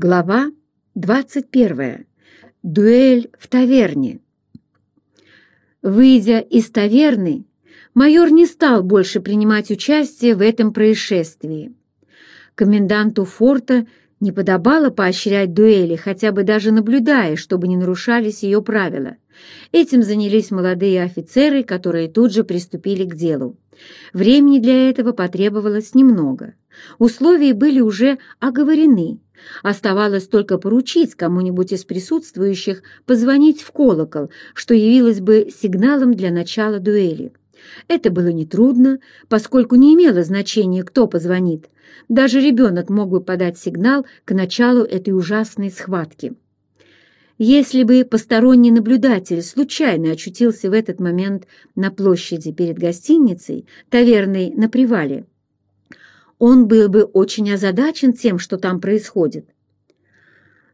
Глава 21. Дуэль в таверне. Выйдя из таверны, майор не стал больше принимать участие в этом происшествии. Коменданту форта не подобало поощрять дуэли, хотя бы даже наблюдая, чтобы не нарушались ее правила. Этим занялись молодые офицеры, которые тут же приступили к делу. Времени для этого потребовалось немного. Условия были уже оговорены. Оставалось только поручить кому-нибудь из присутствующих позвонить в колокол, что явилось бы сигналом для начала дуэли. Это было нетрудно, поскольку не имело значения, кто позвонит. Даже ребенок мог бы подать сигнал к началу этой ужасной схватки. Если бы посторонний наблюдатель случайно очутился в этот момент на площади перед гостиницей, таверной на привале, он был бы очень озадачен тем, что там происходит.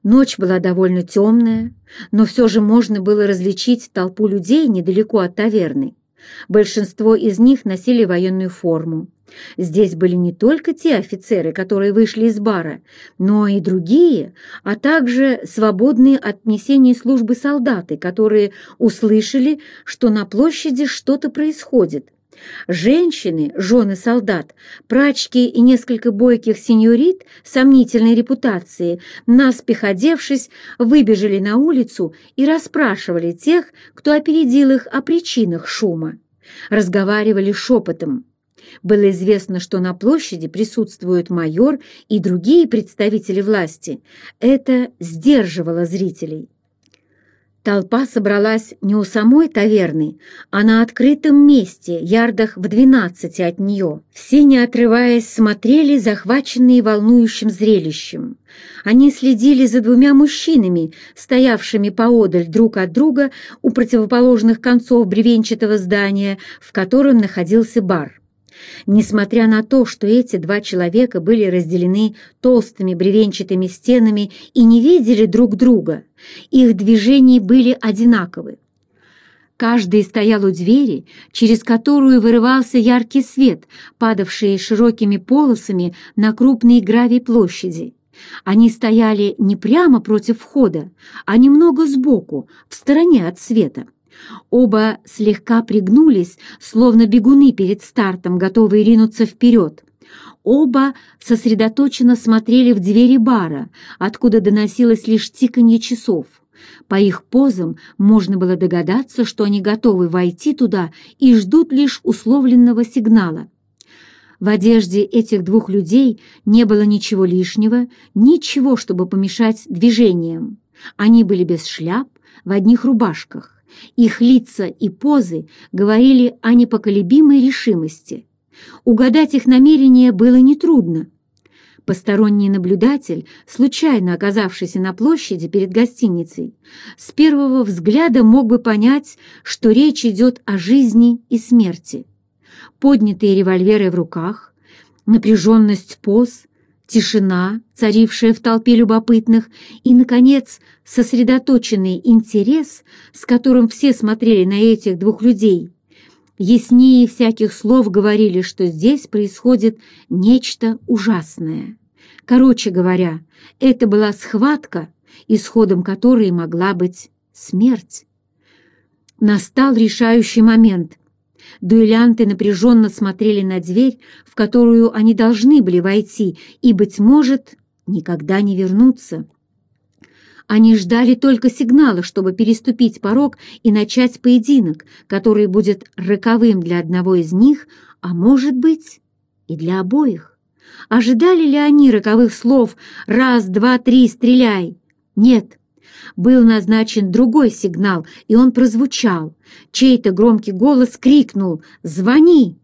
Ночь была довольно темная, но все же можно было различить толпу людей недалеко от таверны. Большинство из них носили военную форму. Здесь были не только те офицеры, которые вышли из бара, но и другие, а также свободные от несения службы солдаты, которые услышали, что на площади что-то происходит. Женщины, жены солдат, прачки и несколько бойких сеньорит сомнительной репутации, наспех одевшись, выбежали на улицу и расспрашивали тех, кто опередил их о причинах шума. Разговаривали шепотом. Было известно, что на площади присутствуют майор и другие представители власти. Это сдерживало зрителей. Толпа собралась не у самой таверны, а на открытом месте, ярдах в двенадцати от нее. Все, не отрываясь, смотрели, захваченные волнующим зрелищем. Они следили за двумя мужчинами, стоявшими поодаль друг от друга у противоположных концов бревенчатого здания, в котором находился бар. Несмотря на то, что эти два человека были разделены толстыми бревенчатыми стенами и не видели друг друга, их движения были одинаковы. Каждый стоял у двери, через которую вырывался яркий свет, падавший широкими полосами на крупные гравий площади. Они стояли не прямо против входа, а немного сбоку, в стороне от света. Оба слегка пригнулись, словно бегуны перед стартом, готовые ринуться вперед. Оба сосредоточенно смотрели в двери бара, откуда доносилось лишь тиканье часов. По их позам можно было догадаться, что они готовы войти туда и ждут лишь условленного сигнала. В одежде этих двух людей не было ничего лишнего, ничего, чтобы помешать движениям. Они были без шляп, в одних рубашках. Их лица и позы говорили о непоколебимой решимости. Угадать их намерения было нетрудно. Посторонний наблюдатель, случайно оказавшийся на площади перед гостиницей, с первого взгляда мог бы понять, что речь идет о жизни и смерти. Поднятые револьверы в руках, напряженность поз, тишина, царившая в толпе любопытных, и, наконец, сосредоточенный интерес, с которым все смотрели на этих двух людей, яснее всяких слов говорили, что здесь происходит нечто ужасное. Короче говоря, это была схватка, исходом которой могла быть смерть. Настал решающий момент — Дуэлянты напряженно смотрели на дверь, в которую они должны были войти, и, быть может, никогда не вернуться. Они ждали только сигнала, чтобы переступить порог и начать поединок, который будет роковым для одного из них, а может быть и для обоих. Ожидали ли они роковых слов «раз, два, три, стреляй»? Нет, был назначен другой сигнал, и он прозвучал. Чей-то громкий голос крикнул «Звони!».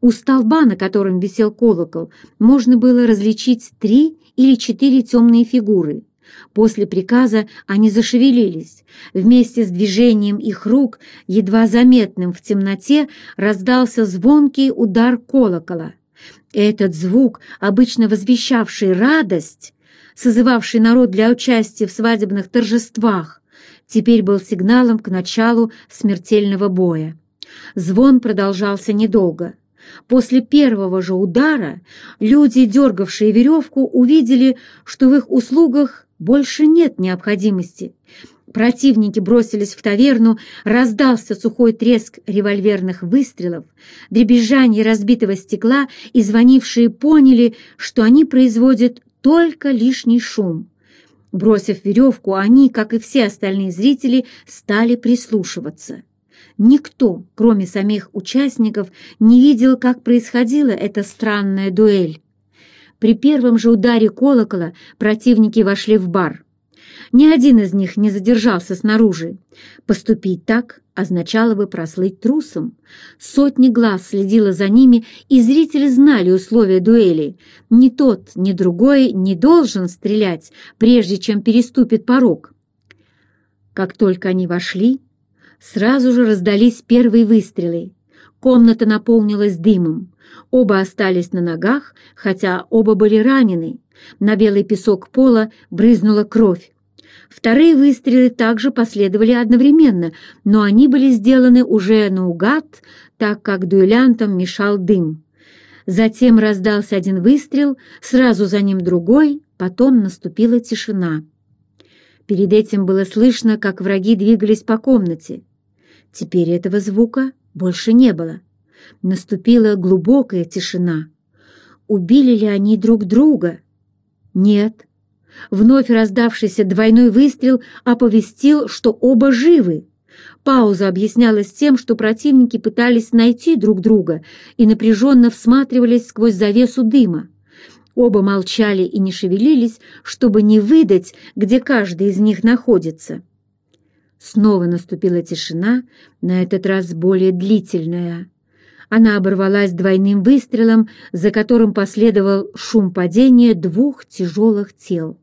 У столба, на котором висел колокол, можно было различить три или четыре темные фигуры. После приказа они зашевелились. Вместе с движением их рук, едва заметным в темноте, раздался звонкий удар колокола. Этот звук, обычно возвещавший радость, созывавший народ для участия в свадебных торжествах, теперь был сигналом к началу смертельного боя. Звон продолжался недолго. После первого же удара люди, дергавшие веревку, увидели, что в их услугах больше нет необходимости. Противники бросились в таверну, раздался сухой треск револьверных выстрелов, дребезжание разбитого стекла, и звонившие поняли, что они производят только лишний шум. Бросив веревку, они, как и все остальные зрители, стали прислушиваться. Никто, кроме самих участников, не видел, как происходила эта странная дуэль. При первом же ударе колокола противники вошли в бар. Ни один из них не задержался снаружи. Поступить так означало бы прослыть трусом. Сотни глаз следило за ними, и зрители знали условия дуэли. Ни тот, ни другой не должен стрелять, прежде чем переступит порог. Как только они вошли, сразу же раздались первые выстрелы. Комната наполнилась дымом. Оба остались на ногах, хотя оба были ранены. На белый песок пола брызнула кровь. Вторые выстрелы также последовали одновременно, но они были сделаны уже наугад, так как дуэлянтам мешал дым. Затем раздался один выстрел, сразу за ним другой, потом наступила тишина. Перед этим было слышно, как враги двигались по комнате. Теперь этого звука больше не было. Наступила глубокая тишина. Убили ли они друг друга? Нет. Вновь раздавшийся двойной выстрел оповестил, что оба живы. Пауза объяснялась тем, что противники пытались найти друг друга и напряженно всматривались сквозь завесу дыма. Оба молчали и не шевелились, чтобы не выдать, где каждый из них находится. Снова наступила тишина, на этот раз более длительная. Она оборвалась двойным выстрелом, за которым последовал шум падения двух тяжелых тел.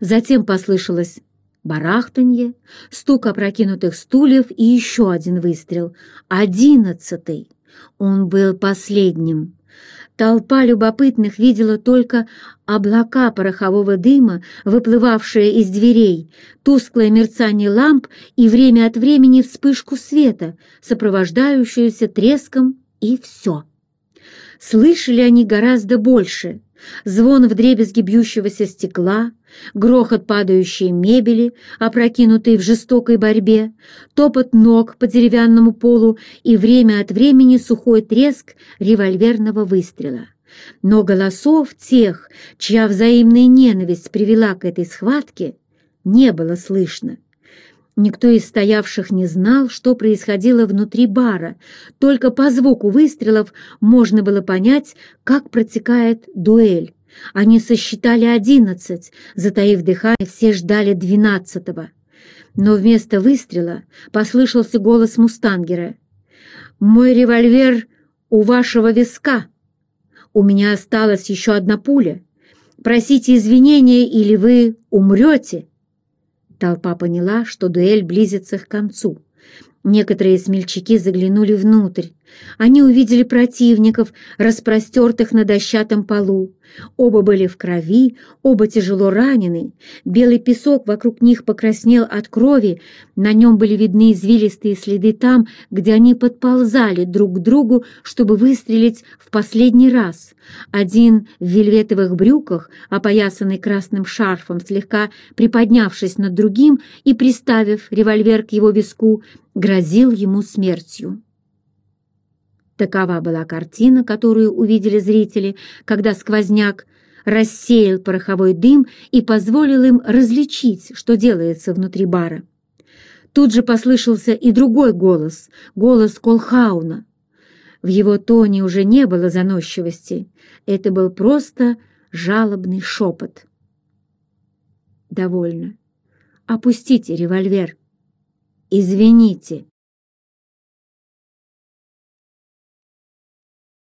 Затем послышалось барахтанье, стук опрокинутых стульев и еще один выстрел. Одиннадцатый. Он был последним. Толпа любопытных видела только облака порохового дыма, выплывавшие из дверей, тусклое мерцание ламп и время от времени вспышку света, сопровождающуюся треском, и все. Слышали они гораздо больше. Звон вдребезги бьющегося стекла, грохот падающей мебели, опрокинутой в жестокой борьбе, топот ног по деревянному полу и время от времени сухой треск револьверного выстрела. Но голосов тех, чья взаимная ненависть привела к этой схватке, не было слышно. Никто из стоявших не знал, что происходило внутри бара. Только по звуку выстрелов можно было понять, как протекает дуэль. Они сосчитали одиннадцать, затаив дыхание, все ждали двенадцатого. Но вместо выстрела послышался голос мустангера. «Мой револьвер у вашего виска. У меня осталась еще одна пуля. Просите извинения, или вы умрете». Толпа поняла, что дуэль близится к концу. Некоторые смельчаки заглянули внутрь. Они увидели противников, распростертых на дощатом полу. Оба были в крови, оба тяжело ранены. Белый песок вокруг них покраснел от крови, на нем были видны извилистые следы там, где они подползали друг к другу, чтобы выстрелить в последний раз. Один в вельветовых брюках, опоясанный красным шарфом, слегка приподнявшись над другим и приставив револьвер к его виску, грозил ему смертью. Такова была картина, которую увидели зрители, когда сквозняк рассеял пороховой дым и позволил им различить, что делается внутри бара. Тут же послышался и другой голос, голос Колхауна. В его тоне уже не было заносчивости, это был просто жалобный шепот. «Довольно. Опустите револьвер. Извините».